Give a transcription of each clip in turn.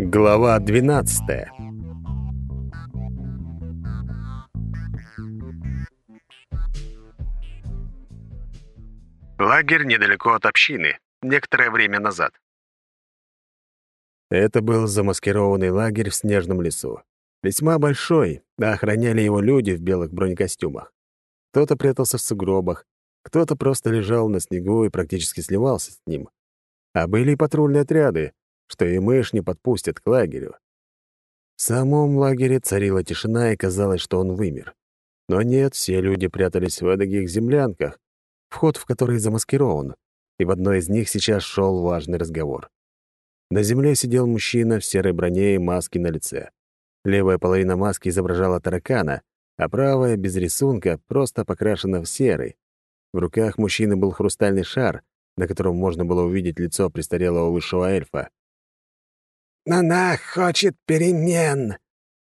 Глава 12 Лагерь недалеко от общины, некоторое время назад. Это был замаскированный лагерь в снежном лесу. Весьма большой, а охраняли его люди в белых бронекостюмах. Кто-то прятался в сугробах, кто-то просто лежал на снегу и практически сливался с ним. А были и патрульные отряды, что и мышь не подпустят к лагерю. В самом лагере царила тишина, и казалось, что он вымер. Но нет, все люди прятались в эдаких землянках, вход в который замаскирован, и в одной из них сейчас шел важный разговор. На земле сидел мужчина в серой броне и маске на лице. Левая половина маски изображала таракана, а правая, без рисунка, просто покрашена в серый. В руках мужчины был хрустальный шар, на котором можно было увидеть лицо престарелого высшего эльфа. Она хочет перемен.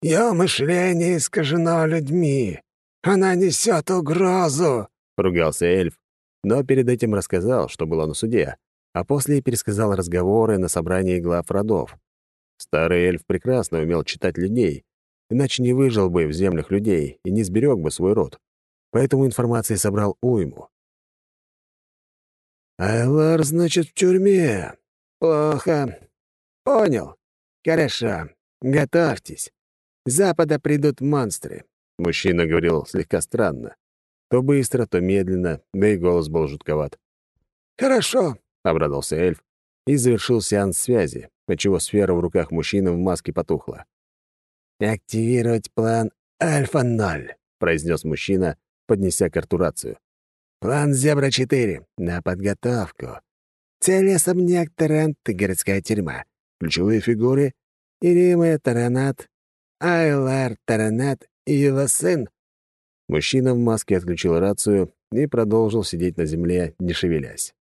Ее мышление искажено людьми. Она несет угрозу», — ругался эльф, но перед этим рассказал, что было на суде, а после пересказал разговоры на собрании глав родов. Старый эльф прекрасно умел читать людей, иначе не выжил бы в землях людей и не сберег бы свой род. Поэтому информации собрал уйму. «Айлар, значит, в тюрьме. Плохо. Понял. «Хорошо. Готовьтесь. С запада придут монстры», — мужчина говорил слегка странно. То быстро, то медленно, да и голос был жутковат. «Хорошо», — обрадовался эльф и завершил сеанс связи, отчего сфера в руках мужчины в маске потухла. «Активировать план Альфа-0», — произнес мужчина, поднеся картурацию. «План Зебра-4 на подготовку. Цель особняк Тарант и городская тюрьма. Ключевые фигуры — Ирима Таранат, Айлар Таранат и его сын. Мужчина в маске отключил рацию и продолжил сидеть на земле, не шевелясь.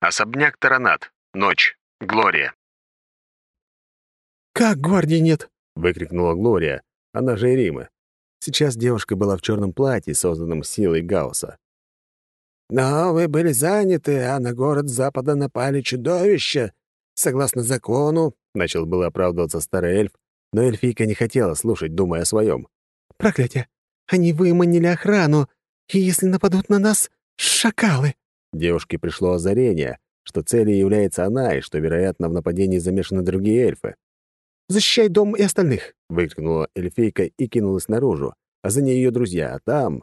Особняк Таранат. Ночь. Глория. «Как гвардии нет?» — выкрикнула Глория, она же Ирима. Сейчас девушка была в черном платье, созданном силой Гаусса. «Но вы были заняты, а на город запада напали чудовища, Согласно закону, начал было оправдываться старый эльф, но эльфийка не хотела слушать, думая о своем. Проклятие! Они выманили охрану, и если нападут на нас, шакалы. Девушке пришло озарение, что целью является она и что, вероятно, в нападении замешаны другие эльфы. «Защищай дом и остальных!» — выкрикнула эльфийка и кинулась наружу, а за ней ее друзья, а там...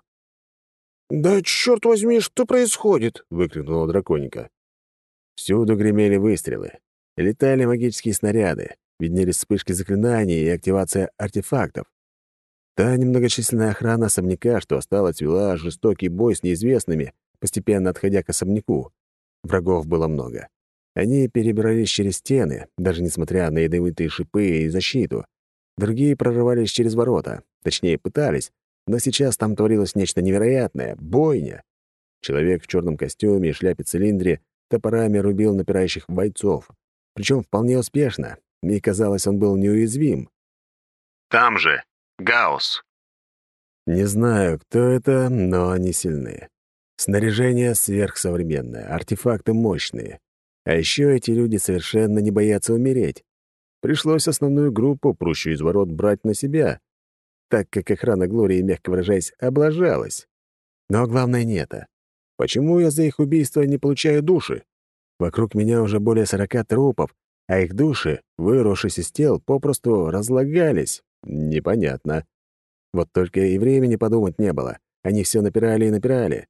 «Да черт возьми, что происходит?» — выкрикнула драконика. Всюду гремели выстрелы. Летали магические снаряды, виднелись вспышки заклинаний и активация артефактов. Та немногочисленная охрана особняка, что осталась, вела жестокий бой с неизвестными, постепенно отходя к особняку. Врагов было много. Они перебирались через стены, даже несмотря на ядовитые шипы и защиту. Другие прорывались через ворота, точнее, пытались, но сейчас там творилось нечто невероятное — бойня. Человек в черном костюме и шляпе-цилиндре топорами рубил напирающих бойцов причем вполне успешно, и казалось, он был неуязвим. «Там же, Гаус». Не знаю, кто это, но они сильны. Снаряжение сверхсовременное, артефакты мощные. А еще эти люди совершенно не боятся умереть. Пришлось основную группу, прущую из ворот, брать на себя, так как охрана Глории, мягко выражаясь, облажалась. Но главное не это. Почему я за их убийство не получаю души? Вокруг меня уже более сорока трупов, а их души, выросшись из тел, попросту разлагались. Непонятно. Вот только и времени подумать не было. Они все напирали и напирали.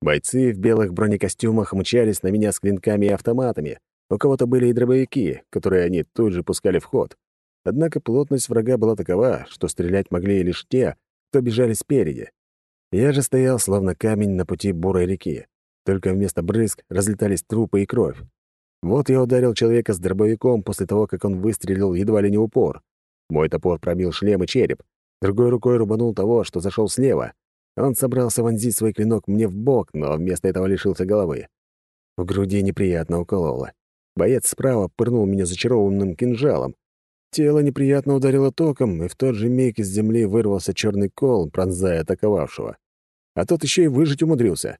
Бойцы в белых бронекостюмах мчались на меня с клинками и автоматами. У кого-то были и дробовики, которые они тут же пускали в ход. Однако плотность врага была такова, что стрелять могли лишь те, кто бежали спереди. Я же стоял, словно камень на пути бурой реки. Только вместо брызг разлетались трупы и кровь. Вот я ударил человека с дробовиком после того, как он выстрелил едва ли не упор. Мой топор пробил шлем и череп. Другой рукой рубанул того, что зашел слева. Он собрался вонзить свой клинок мне в бок, но вместо этого лишился головы. В груди неприятно укололо. Боец справа пырнул меня зачарованным кинжалом. Тело неприятно ударило током, и в тот же миг из земли вырвался черный кол, пронзая атаковавшего. А тот еще и выжить умудрился.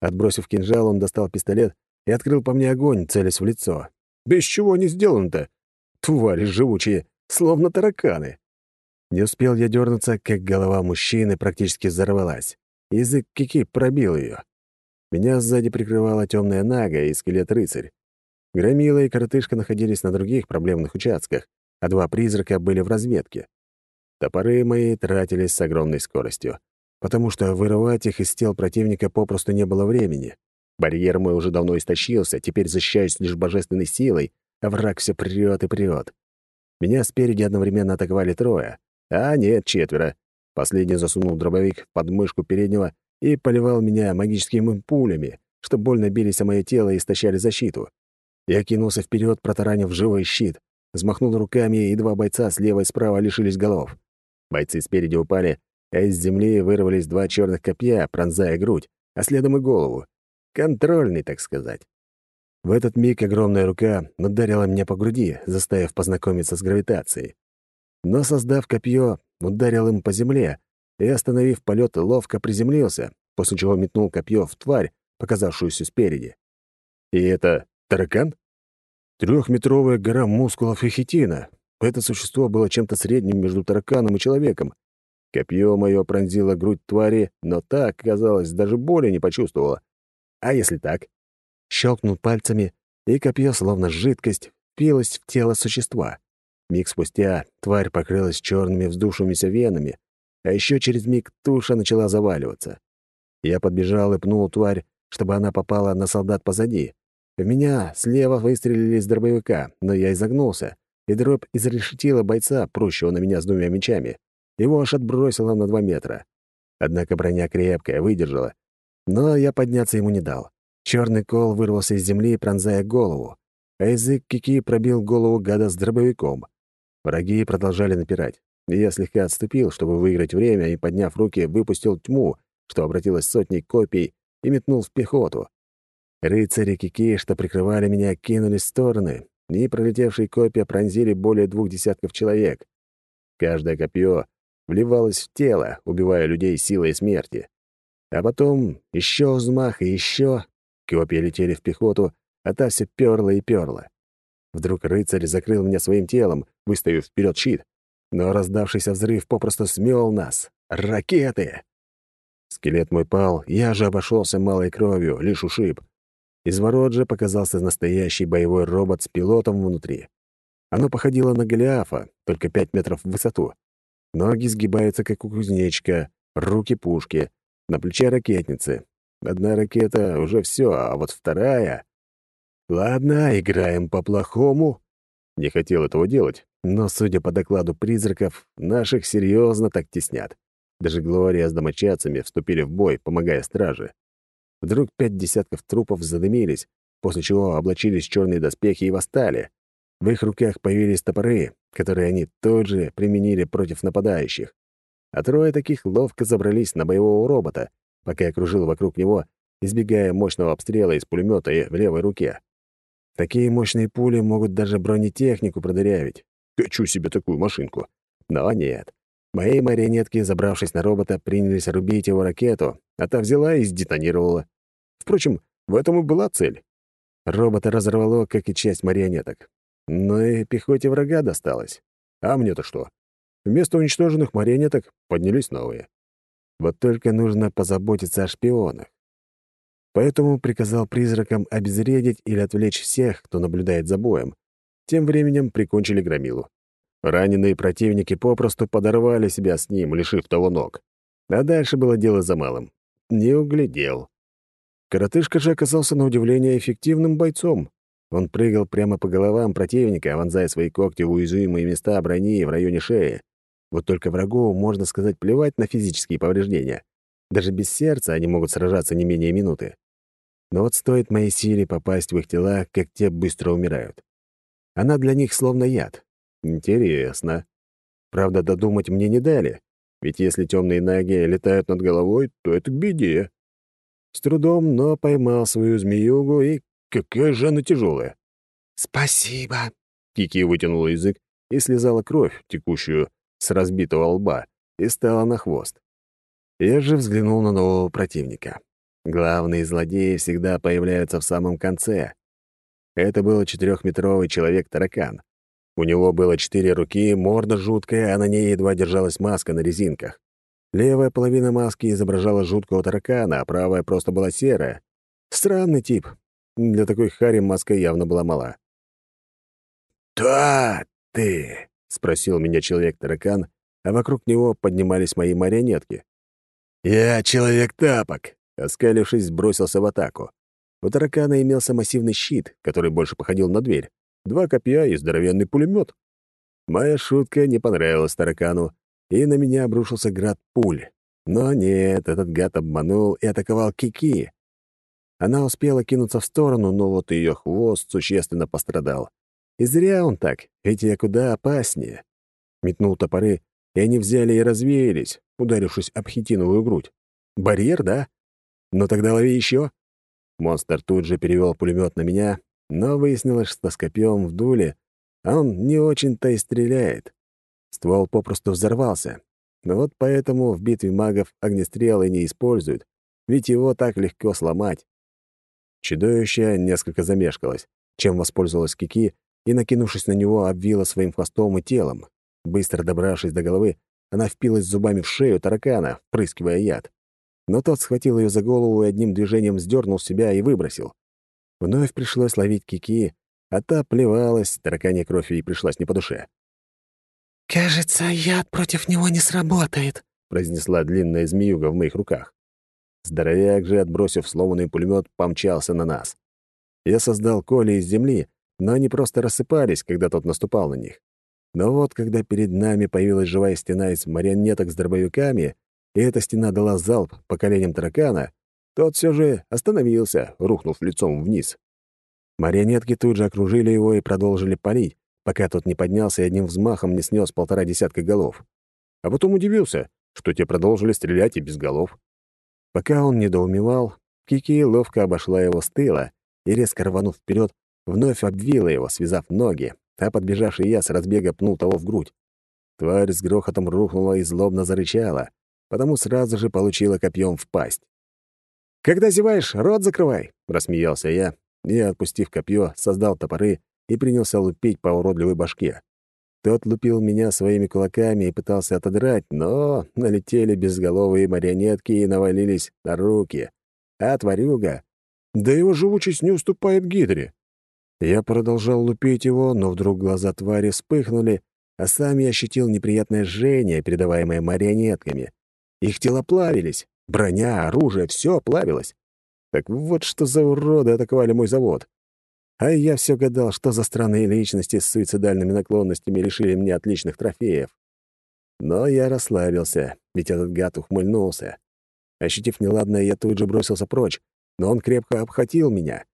Отбросив кинжал, он достал пистолет и открыл по мне огонь, целясь в лицо. «Без чего не сделано-то? Твари живучие, словно тараканы. Не успел я дернуться, как голова мужчины практически взорвалась. Язык кики пробил ее. Меня сзади прикрывала темная нага и скелет-рыцарь. Громила и коротышка находились на других проблемных участках, а два призрака были в разведке. Топоры мои тратились с огромной скоростью, потому что вырывать их из тел противника попросту не было времени. Барьер мой уже давно истощился, теперь защищаюсь лишь божественной силой, а враг все прет и прет. Меня спереди одновременно атаковали трое, а нет, четверо. Последний засунул дробовик в подмышку переднего и поливал меня магическими пулями, что больно бились о мое тело и истощали защиту. Я кинулся вперед, протаранив живой щит, взмахнул руками, и два бойца слева и справа лишились голов. Бойцы спереди упали, а из земли вырвались два черных копья, пронзая грудь, а следом и голову. Контрольный, так сказать. В этот миг огромная рука ударила меня по груди, заставив познакомиться с гравитацией. Но, создав копье, ударил им по земле и, остановив полет, ловко приземлился, после чего метнул копье в тварь, показавшуюся спереди. И это таракан? Трехметровая гора мускулов и хитина. Это существо было чем-то средним между тараканом и человеком. Копье мое пронзило грудь твари, но так, казалось, даже боли не почувствовала. А если так? Щелкнул пальцами, и копье, словно жидкость, впилось в тело существа. Миг спустя тварь покрылась черными вздувшимися венами, а еще через миг туша начала заваливаться. Я подбежал и пнул тварь, чтобы она попала на солдат позади. В меня слева выстрелили из дробовика, но я изогнулся, и дробь изрешетила бойца, прущего на меня с двумя мечами. Его аж отбросило на два метра. Однако броня крепкая, выдержала, но я подняться ему не дал. Черный кол вырвался из земли, пронзая голову, а язык кики пробил голову гада с дробовиком. Враги продолжали напирать. Я слегка отступил, чтобы выиграть время, и, подняв руки, выпустил тьму, что обратилась сотней копий, и метнул в пехоту. Рыцари Кики, что прикрывали меня, кинулись в стороны, и пролетевшие копья пронзили более двух десятков человек. Каждое копье вливалось в тело, убивая людей силой смерти. А потом еще взмах и еще. Копья летели в пехоту, а та все перла и перла. Вдруг рыцарь закрыл меня своим телом, выставив вперед щит. Но раздавшийся взрыв попросту смел нас. Ракеты! Скелет мой пал, я же обошелся малой кровью, лишь ушиб. Из ворот же показался настоящий боевой робот с пилотом внутри. Оно походило на Голиафа, только пять метров в высоту. Ноги сгибаются, как у кузнечка, руки — пушки, на плече ракетницы. Одна ракета — уже все, а вот вторая... Ладно, играем по-плохому. Не хотел этого делать, но, судя по докладу призраков, наших серьезно так теснят. Даже Глория с домочадцами вступили в бой, помогая страже. Вдруг пять десятков трупов задымились, после чего облачились в черные доспехи и восстали. В их руках появились топоры, которые они тут же применили против нападающих. А трое таких ловко забрались на боевого робота, пока я кружил вокруг него, избегая мощного обстрела из пулемета в левой руке. Такие мощные пули могут даже бронетехнику продырявить. Хочу себе такую машинку. Но нет. Мои марионетки, забравшись на робота, принялись рубить его ракету, а та взяла и сдетонировала. Впрочем, в этом и была цель. Робота разорвало, как и часть марионеток. Но и пехоте врага досталось. А мне-то что? Вместо уничтоженных марионеток поднялись новые. Вот только нужно позаботиться о шпионах. Поэтому приказал призракам обезвредить или отвлечь всех, кто наблюдает за боем. Тем временем прикончили Громилу. Раненые противники попросту подорвали себя с ним, лишив того ног. А дальше было дело за малым. Не углядел. Коротышка же оказался на удивление эффективным бойцом. Он прыгал прямо по головам противника, вонзая свои когти в уязвимые места брони в районе шеи. Вот только врагу, можно сказать, плевать на физические повреждения. Даже без сердца они могут сражаться не менее минуты. Но вот стоит моей силе попасть в их тела, как те быстро умирают. Она для них словно яд. Интересно. Правда, додумать мне не дали. Ведь если темные наги летают над головой, то это к беде. С трудом, но поймал свою змеюгу, и какая же она тяжелая. «Спасибо!» Кики вытянула язык и слезала кровь, текущую с разбитого лба, и стала на хвост. Я же взглянул на нового противника. Главные злодеи всегда появляются в самом конце. Это был четырехметровый человек-таракан. У него было четыре руки, морда жуткая, а на ней едва держалась маска на резинках. Левая половина маски изображала жуткого таракана, а правая просто была серая. Странный тип. Для такой хари маска явно была мала. «Да, ты!» — спросил меня человек-таракан, а вокруг него поднимались мои марионетки. «Я человек-тапок!» — оскалившись, бросился в атаку. У таракана имелся массивный щит, который больше походил на дверь, два копья и здоровенный пулемет. Моя шутка не понравилась таракану, и на меня обрушился град пуль. Но нет, этот гад обманул и атаковал Кики. Она успела кинуться в сторону, но вот ее хвост существенно пострадал. И зря он так, ведь я куда опаснее. Метнул топоры, и они взяли и развеялись, ударившись об хитиновую грудь. Барьер, да? Но тогда лови еще. Монстр тут же перевел пулемет на меня, но выяснилось, что с копьем в дуле он не очень-то и стреляет. Ствол попросту взорвался. Но вот поэтому в битве магов огнестрелы не используют, ведь его так легко сломать. Чудовище несколько замешкалось, чем воспользовалась Кики и, накинувшись на него, обвила своим хвостом и телом. Быстро добравшись до головы, она впилась зубами в шею таракана, впрыскивая яд. Но тот схватил ее за голову и одним движением сдернул себя и выбросил. Вновь пришлось ловить Кики, а та плевалась, тараканья кровь ей пришлась не по душе. «Кажется, яд против него не сработает», — произнесла длинная змеюга в моих руках. Здоровяк же, отбросив сломанный пулемет, помчался на нас. Я создал коли из земли, но они просто рассыпались, когда тот наступал на них. Но вот когда перед нами появилась живая стена из марионеток с дробовиками, и эта стена дала залп по коленям таракана, тот все же остановился, рухнув лицом вниз. Марионетки тут же окружили его и продолжили палить, пока тот не поднялся и одним взмахом не снес полтора десятка голов. А потом удивился, что те продолжили стрелять и без голов. Пока он недоумевал, Кики ловко обошла его с тыла и, резко рванув вперед, вновь обвила его, связав ноги, а подбежавший я с разбега пнул того в грудь. Тварь с грохотом рухнула и злобно зарычала, потому сразу же получила копьем в пасть. «Когда зеваешь, рот закрывай!» — рассмеялся я и, отпустив копье, создал топоры и принялся лупить по уродливой башке. Тот лупил меня своими кулаками и пытался отодрать, но налетели безголовые марионетки и навалились на руки. А тварюга... Да его живучесть не уступает гидре. Я продолжал лупить его, но вдруг глаза твари вспыхнули, а сам я ощутил неприятное жжение, передаваемое марионетками. Их тела плавились, броня, оружие — все плавилось. Так вот что за уроды атаковали мой завод. А я все гадал, что за странные личности с суицидальными наклонностями лишили мне отличных трофеев. Но я расслабился, ведь этот гад ухмыльнулся. Ощутив неладное, я тут же бросился прочь, но он крепко обхватил меня.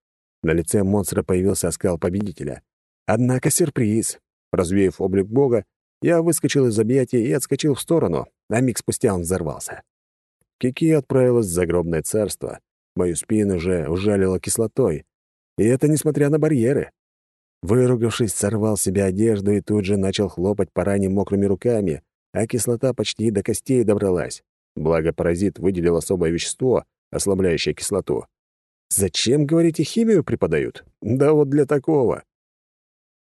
На лице монстра появился оскал победителя. Однако сюрприз. Развеяв облик бога, я выскочил из объятий и отскочил в сторону, а миг спустя он взорвался. Кики отправилась в загробное царство. Мою спину же ужалило кислотой, и это несмотря на барьеры. Выругавшись, сорвал себе одежду и тут же начал хлопать по ране мокрыми руками, а кислота почти до костей добралась. Благо паразит выделил особое вещество, ослабляющее кислоту. Зачем, говорите, химию преподают? Да вот для такого.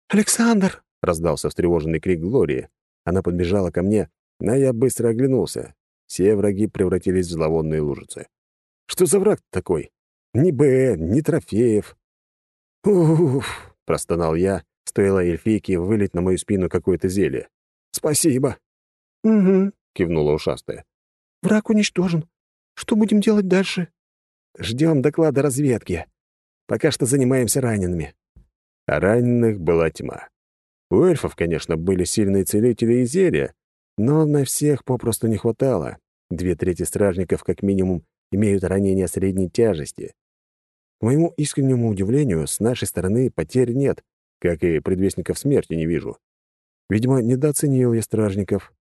«Александр!» — раздался встревоженный крик Глории. Она подбежала ко мне, но я быстро оглянулся. Все враги превратились в зловонные лужицы. Что за враг такой? Ни Б, ни трофеев. «Уф!» — простонал я, стоило эльфийке вылить на мою спину какое-то зелье. «Спасибо!» «Угу», — кивнула ушастая. «Враг уничтожен. Что будем делать дальше?» Ждем доклада разведки. Пока что занимаемся ранеными». А раненых была тьма. У эльфов, конечно, были сильные целители и зелья, но на всех попросту не хватало. Две трети стражников, как минимум, имеют ранения средней тяжести. К моему искреннему удивлению, с нашей стороны потерь нет, как и предвестников смерти не вижу. Видимо, недооценил я стражников.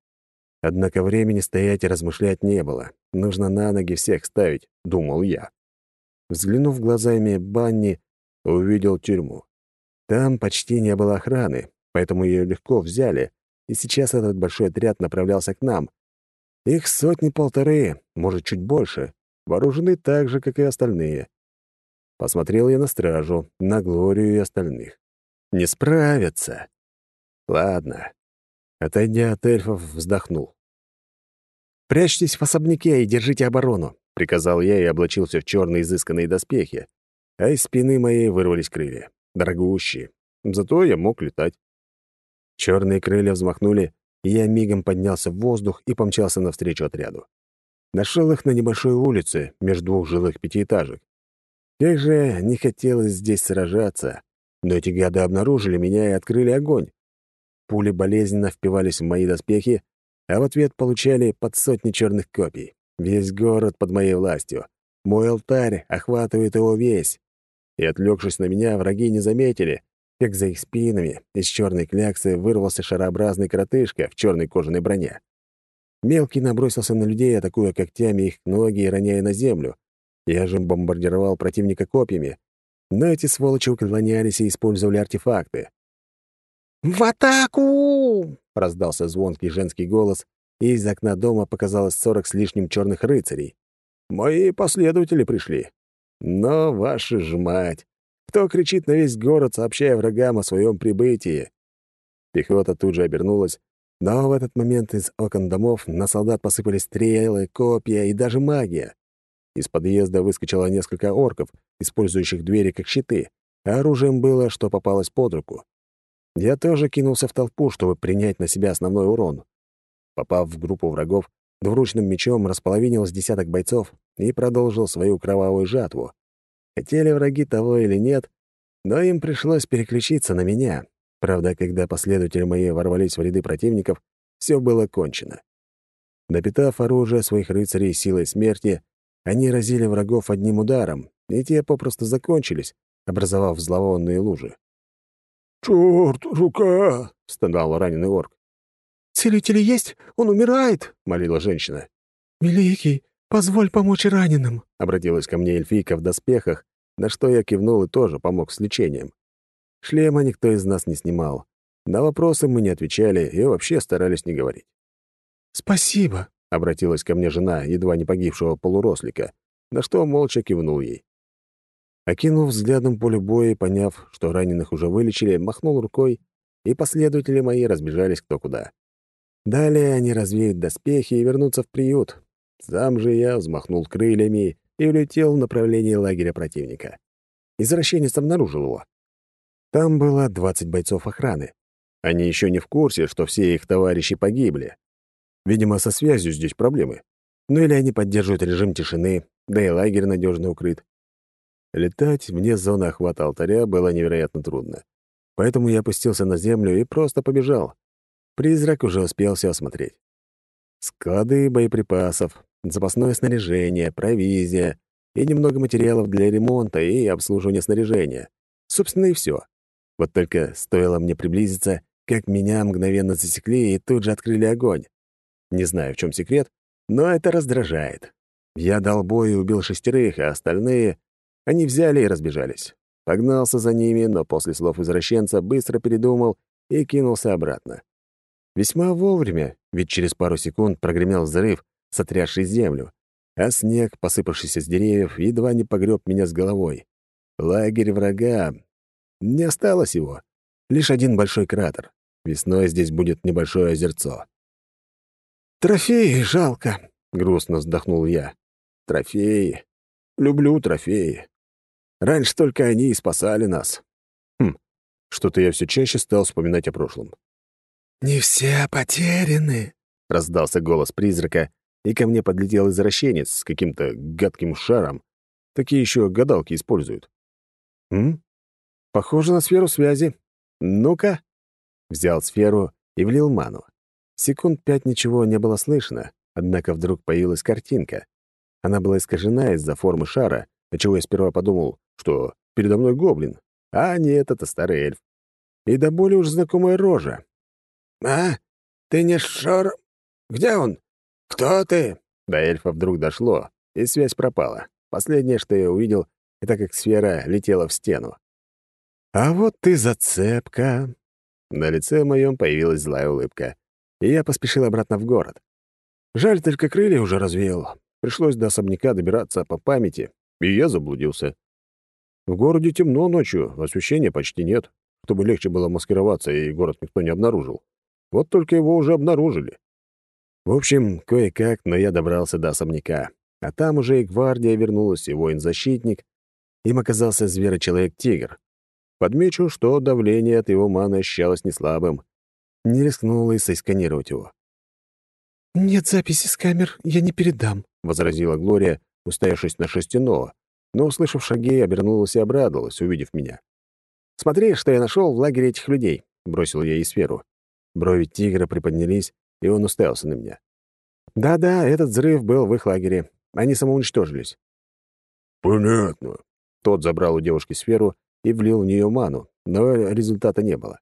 Однако времени стоять и размышлять не было. Нужно на ноги всех ставить, думал я. Взглянув глазами Банни, увидел тюрьму. Там почти не было охраны, поэтому ее легко взяли, и сейчас этот большой отряд направлялся к нам. Их сотни-полторы, может, чуть больше, вооружены так же, как и остальные. Посмотрел я на стражу, на Глорию и остальных. Не справятся. Ладно. Отойдя от эльфов, вздохнул. «Прячьтесь в особняке и держите оборону», — приказал я и облачился в черные изысканные доспехи, а из спины моей вырвались крылья. Дорогущие. Зато я мог летать. Черные крылья взмахнули, и я мигом поднялся в воздух и помчался навстречу отряду. Нашел их на небольшой улице между двух жилых пятиэтажек. Как же не хотелось здесь сражаться, но эти гады обнаружили меня и открыли огонь. Пули болезненно впивались в мои доспехи, а в ответ получали под сотни черных копий. Весь город под моей властью. Мой алтарь охватывает его весь. И, отвлекшись на меня, враги не заметили, как за их спинами из черной кляксы вырвался шарообразный коротышка в черной кожаной броне. Мелкий набросился на людей, атакуя когтями их ноги и роняя на землю. Я же бомбардировал противника копьями, но эти сволочи уклонялись и использовали артефакты. «В атаку!» — раздался звонкий женский голос, и из окна дома показалось сорок с лишним черных рыцарей. Мои последователи пришли. Но ваша ж мать! Кто кричит на весь город, сообщая врагам о своем прибытии? Пехота тут же обернулась, но в этот момент из окон домов на солдат посыпались стрелы, копья и даже магия. Из подъезда выскочило несколько орков, использующих двери как щиты, а оружием было, что попалось под руку. Я тоже кинулся в толпу, чтобы принять на себя основной урон. Попав в группу врагов, двуручным мечом располовинил с десяток бойцов и продолжил свою кровавую жатву. Хотели враги того или нет, но им пришлось переключиться на меня. Правда, когда последователи мои ворвались в ряды противников, все было кончено. Напитав оружие своих рыцарей силой смерти, они разили врагов одним ударом, и те попросту закончились, образовав зловонные лужи. «Чёрт, рука!» — стонал раненый орк. «Целители есть? Он умирает!» — молила женщина. «Великий, позволь помочь раненым!» — обратилась ко мне эльфийка в доспехах, на что я кивнул и тоже помог с лечением. Шлема никто из нас не снимал. На вопросы мы не отвечали и вообще старались не говорить. «Спасибо!» — обратилась ко мне жена, едва не погибшего полурослика, на что молча кивнул ей. Окинув взглядом поле боя и поняв, что раненых уже вылечили, махнул рукой, и последователи мои разбежались кто куда. Далее они развеют доспехи и вернутся в приют. Сам же я взмахнул крыльями и улетел в направлении лагеря противника. Извращенец обнаружил его. Там было 20 бойцов охраны. Они еще не в курсе, что все их товарищи погибли. Видимо, со связью здесь проблемы. Ну или они поддерживают режим тишины, да и лагерь надежно укрыт. Летать вне зоны охвата алтаря было невероятно трудно. Поэтому я опустился на землю и просто побежал. Призрак уже успел все осмотреть. Склады боеприпасов, запасное снаряжение, провизия и немного материалов для ремонта и обслуживания снаряжения. Собственно, и все. Вот только стоило мне приблизиться, как меня мгновенно засекли и тут же открыли огонь. Не знаю, в чем секрет, но это раздражает. Я дал бой и убил шестерых, а остальные... Они взяли и разбежались. Погнался за ними, но после слов извращенца быстро передумал и кинулся обратно. Весьма вовремя, ведь через пару секунд прогремел взрыв, сотрясший землю, а снег, посыпавшийся с деревьев, едва не погреб меня с головой. Лагерь врага. Не осталось его. Лишь один большой кратер. Весной здесь будет небольшое озерцо. «Трофеи жалко», — грустно вздохнул я. «Трофеи. Люблю трофеи. Раньше только они и спасали нас. Хм, что-то я все чаще стал вспоминать о прошлом. «Не все потеряны», — раздался голос призрака, и ко мне подлетел извращенец с каким-то гадким шаром. Такие еще гадалки используют. «М? Похоже на сферу связи. Ну-ка». Взял сферу и влил ману. Секунд пять ничего не было слышно, однако вдруг появилась картинка. Она была искажена из-за формы шара, отчего я сперва подумал, что передо мной гоблин. А нет, это старый эльф. И до боли уж знакомая рожа. «А? Ты не Шор? Где он? Кто ты?» До эльфа вдруг дошло, и связь пропала. Последнее, что я увидел, это как сфера летела в стену. «А вот ты зацепка!» На лице моем появилась злая улыбка, и я поспешил обратно в город. Жаль, только крылья уже развеял. Пришлось до особняка добираться по памяти, и я заблудился. В городе темно ночью, освещения почти нет. чтобы легче было маскироваться и город никто не обнаружил. Вот только его уже обнаружили. В общем, кое-как, но я добрался до особняка. А там уже и гвардия вернулась, и воин-защитник. Им оказался зверочеловек-тигр. Подмечу, что давление от его маны ощущалось неслабым. Не рискнул и сосканировать его. «Нет записи с камер, я не передам», — возразила Глория, устоявшись на шестяного, но, услышав шаги, обернулась и обрадовалась, увидев меня. «Смотри, что я нашел в лагере этих людей», — бросил я ей сферу. Брови тигра приподнялись, и он уставился на меня. «Да-да, этот взрыв был в их лагере. Они самоуничтожились». «Понятно». Тот забрал у девушки сферу и влил в нее ману, но результата не было.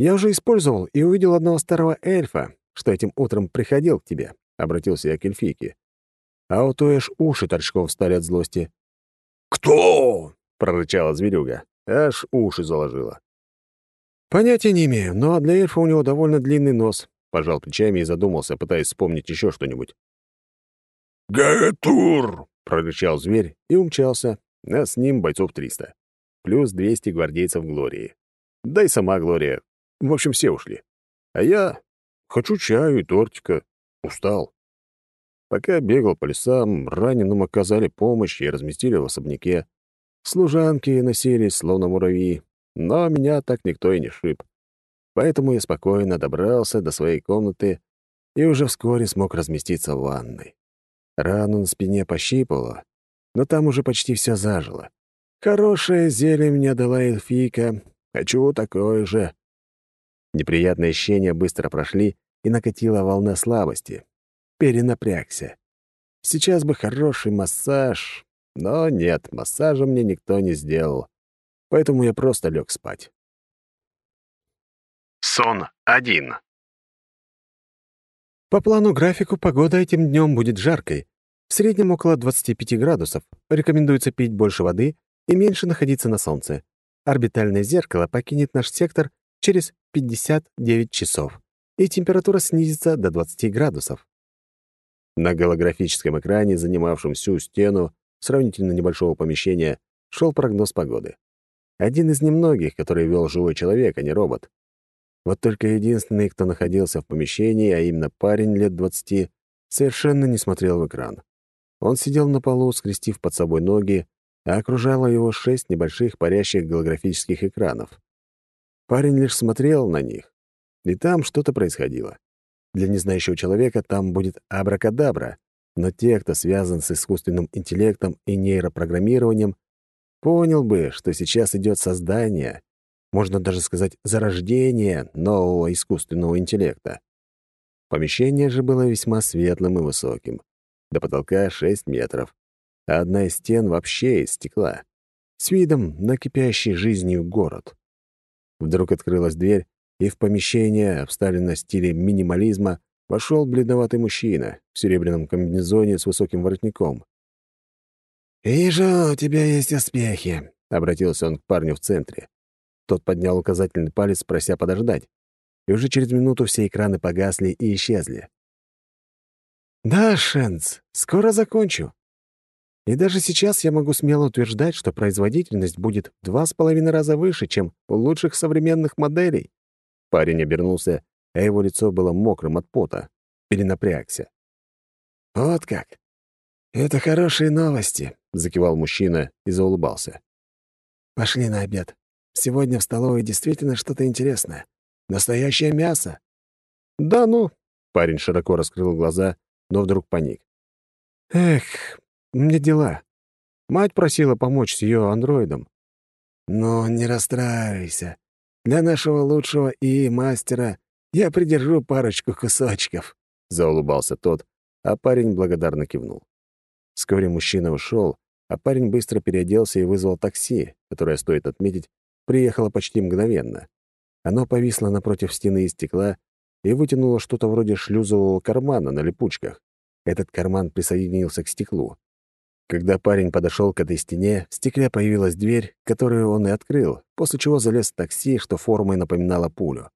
«Я уже использовал и увидел одного старого эльфа, что этим утром приходил к тебе», — обратился я к эльфийке. А у той аж уши торчком встали от злости. «Кто?» — прорычала зверюга. Аж уши заложила. «Понятия не имею, но для эльфа у него довольно длинный нос», — пожал плечами и задумался, пытаясь вспомнить еще что-нибудь. «Гатур!» — прорычал зверь и умчался, а с ним бойцов триста. Плюс двести гвардейцев Глории. Да и сама Глория. В общем, все ушли. А я хочу чаю и тортика. Устал. Пока бегал по лесам, раненым оказали помощь и разместили в особняке. Служанки носились, словно муравьи, но меня так никто и не шиб. Поэтому я спокойно добрался до своей комнаты и уже вскоре смог разместиться в ванной. Рану на спине пощипало, но там уже почти все зажило. Хорошее зелье мне дала эльфийка. Хочу такое же. Неприятные ощущения быстро прошли, и накатила волна слабости. Перенапрягся. Сейчас бы хороший массаж, но нет, массажа мне никто не сделал. Поэтому я просто лег спать. Сон один. По плану графику погода этим днем будет жаркой. В среднем около 25 градусов. Рекомендуется пить больше воды и меньше находиться на солнце. Орбитальное зеркало покинет наш сектор через 59 часов, и температура снизится до 20 градусов. На голографическом экране, занимавшем всю стену сравнительно небольшого помещения, шел прогноз погоды. Один из немногих, который вел живой человек, а не робот. Вот только единственный, кто находился в помещении, а именно парень лет двадцати, совершенно не смотрел в экран. Он сидел на полу, скрестив под собой ноги, а окружало его шесть небольших парящих голографических экранов. Парень лишь смотрел на них, и там что-то происходило. Для незнающего человека там будет абракадабра, но те, кто связан с искусственным интеллектом и нейропрограммированием, понял бы, что сейчас идет создание, можно даже сказать, зарождение нового искусственного интеллекта. Помещение же было весьма светлым и высоким. До потолка 6 метров, а одна из стен вообще из стекла, с видом на кипящий жизнью город. Вдруг открылась дверь, и в помещение, обставленное в стиле минимализма, вошел бледноватый мужчина в серебряном комбинезоне с высоким воротником. «Вижу, у тебя есть успехи», — обратился он к парню в центре. Тот поднял указательный палец, прося подождать. И уже через минуту все экраны погасли и исчезли. «Да, Шенц, скоро закончу. И даже сейчас я могу смело утверждать, что производительность будет в два с половиной раза выше, чем у лучших современных моделей». Парень обернулся, а его лицо было мокрым от пота. Перенапрягся. «Вот как. Это хорошие новости», — закивал мужчина и заулыбался. «Пошли на обед. Сегодня в столовой действительно что-то интересное. Настоящее мясо». «Да ну!» — парень широко раскрыл глаза, но вдруг паник. «Эх, мне дела. Мать просила помочь с ее андроидом». «Ну, не расстраивайся. Для нашего лучшего и мастера я придержу парочку кусочков», — заулыбался тот, а парень благодарно кивнул. Вскоре мужчина ушел, а парень быстро переоделся и вызвал такси, которое, стоит отметить, приехало почти мгновенно. Оно повисло напротив стены из стекла и вытянуло что-то вроде шлюзового кармана на липучках. Этот карман присоединился к стеклу. Когда парень подошел к этой стене, в стекле появилась дверь, которую он и открыл, после чего залез в такси, что формой напоминало пулю.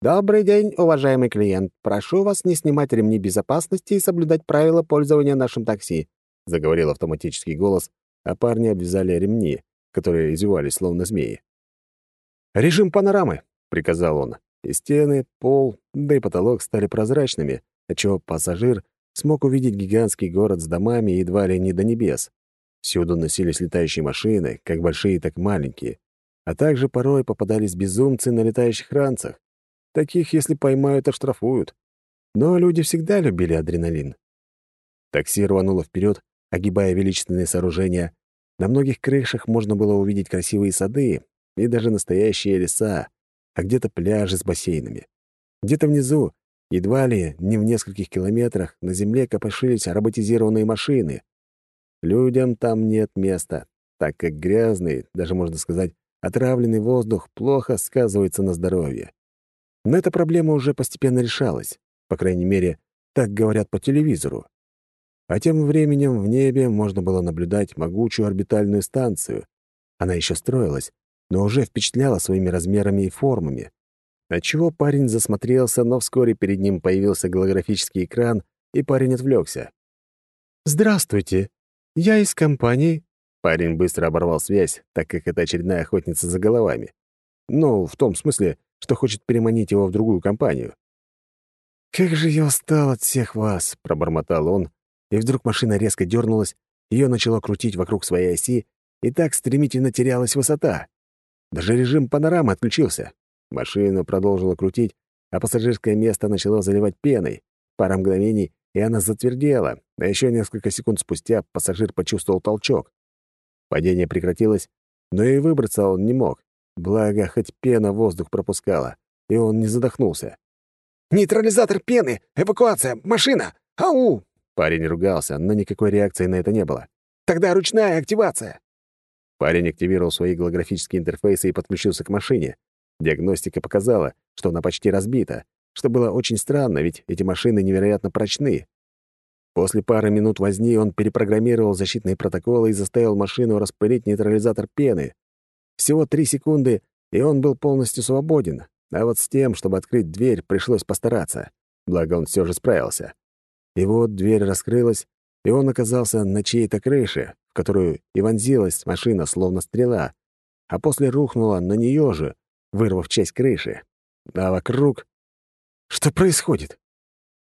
«Добрый день, уважаемый клиент. Прошу вас не снимать ремни безопасности и соблюдать правила пользования нашим такси», — заговорил автоматический голос, а парни обвязали ремни, которые извивались словно змеи. «Режим панорамы», — приказал он. И стены, пол, да и потолок стали прозрачными, отчего пассажир смог увидеть гигантский город с домами едва ли не до небес. Всюду носились летающие машины, как большие, так маленькие. А также порой попадались безумцы на летающих ранцах. Таких, если поймают, оштрафуют. Но люди всегда любили адреналин. Такси рвануло вперед, огибая величественные сооружения. На многих крышах можно было увидеть красивые сады и даже настоящие леса, а где-то пляжи с бассейнами. Где-то внизу, едва ли не в нескольких километрах, на земле копошились роботизированные машины. Людям там нет места, так как грязный, даже можно сказать, отравленный воздух плохо сказывается на здоровье. Но эта проблема уже постепенно решалась. По крайней мере, так говорят по телевизору. А тем временем в небе можно было наблюдать могучую орбитальную станцию. Она еще строилась, но уже впечатляла своими размерами и формами. Отчего парень засмотрелся, но вскоре перед ним появился голографический экран, и парень отвлекся. «Здравствуйте. Я из компании...» Парень быстро оборвал связь, так как это очередная охотница за головами. Ну, в том смысле, что хочет переманить его в другую компанию. «Как же я устал от всех вас!» — пробормотал он, и вдруг машина резко дернулась, ее начало крутить вокруг своей оси, и так стремительно терялась высота. Даже режим панорамы отключился. Машину продолжило крутить, а пассажирское место начало заливать пеной. Пара мгновений, и она затвердела, а еще несколько секунд спустя пассажир почувствовал толчок. Падение прекратилось, но и выбраться он не мог. Благо, хоть пена воздух пропускала, и он не задохнулся. «Нейтрализатор пены! Эвакуация! Машина! Ау!» Парень ругался, но никакой реакции на это не было. «Тогда ручная активация!» Парень активировал свои голографические интерфейсы и подключился к машине. Диагностика показала, что она почти разбита, что было очень странно, ведь эти машины невероятно прочны. После пары минут возни он перепрограммировал защитные протоколы и заставил машину распылить нейтрализатор пены. Всего три секунды, и он был полностью свободен, а вот с тем, чтобы открыть дверь, пришлось постараться. Благо, он все же справился. И вот дверь раскрылась, и он оказался на чьей-то крыше, в которую и вонзилась машина, словно стрела, а после рухнула на нее же, вырвав часть крыши. А вокруг... Что происходит?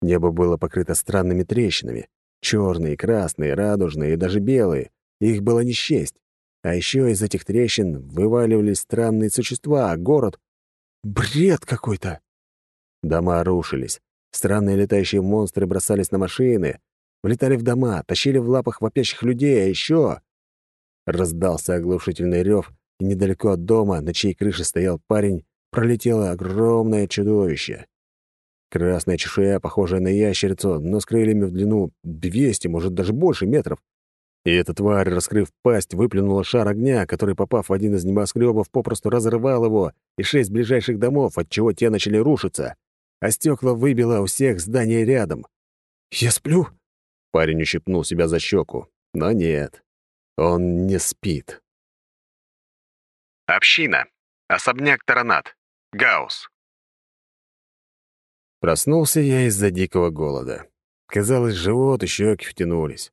Небо было покрыто странными трещинами. Черные, красные, радужные и даже белые. Их было не счесть. А еще из этих трещин вываливались странные существа, а город... Бред какой-то! Дома рушились. Странные летающие монстры бросались на машины, влетали в дома, тащили в лапах вопящих людей, а еще... Раздался оглушительный рев, и недалеко от дома, на чьей крыше стоял парень, пролетело огромное чудовище. Красная чешуя, похожая на ящерицу, но с крыльями в длину 200, может, даже больше метров. И эта тварь, раскрыв пасть, выплюнула шар огня, который, попав в один из небоскребов, попросту разрывал его и шесть ближайших домов, отчего те начали рушиться, а стекла выбило у всех зданий рядом. «Я сплю?» Парень ущипнул себя за щеку. Но нет, он не спит. Община. Особняк Таранат. Гаус. Проснулся я из-за дикого голода. Казалось, живот и щеки втянулись.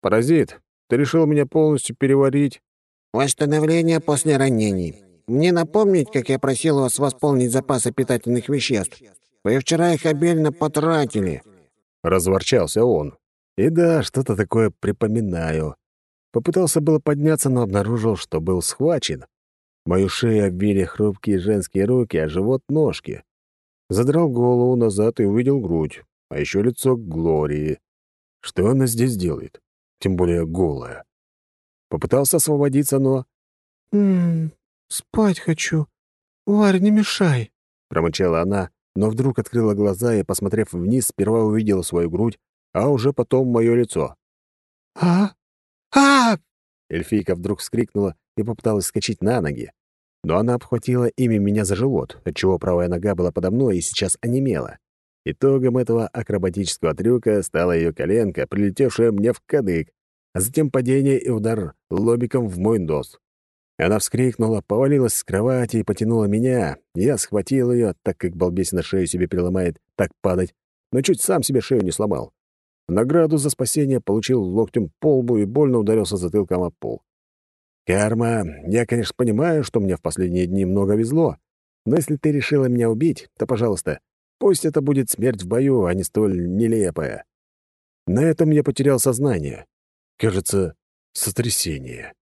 «Паразит, ты решил меня полностью переварить?» «Восстановление после ранений. Мне напомнить, как я просил вас восполнить запасы питательных веществ. Вы вчера их обильно потратили». Разворчался он. И да, что-то такое припоминаю. Попытался было подняться, но обнаружил, что был схвачен. Мою шею обвили хрупкие женские руки, а живот — ножки. Задрал голову назад и увидел грудь, а еще лицо Глории. Что она здесь делает? Тем более голая. Попытался освободиться, но... «М спать хочу. Варь, не мешай», — промычала она, но вдруг открыла глаза и, посмотрев вниз, сперва увидела свою грудь, а уже потом мое лицо. «А? а Эльфийка вдруг вскрикнула и попыталась скачать на ноги. Но она обхватила ими меня за живот, отчего правая нога была подо мной и сейчас онемела. Итогом этого акробатического трюка стала ее коленка, прилетевшая мне в кадык, а затем падение и удар лобиком в мой нос. Она вскрикнула, повалилась с кровати и потянула меня. Я схватил ее, так как балбесина шею себе переломает, так падать, но чуть сам себе шею не сломал. В награду за спасение получил локтем по лбу и больно ударился затылком о пол. Карма, я, конечно, понимаю, что мне в последние дни много везло, но если ты решила меня убить, то, пожалуйста, пусть это будет смерть в бою, а не столь нелепая. На этом я потерял сознание. Кажется, сотрясение.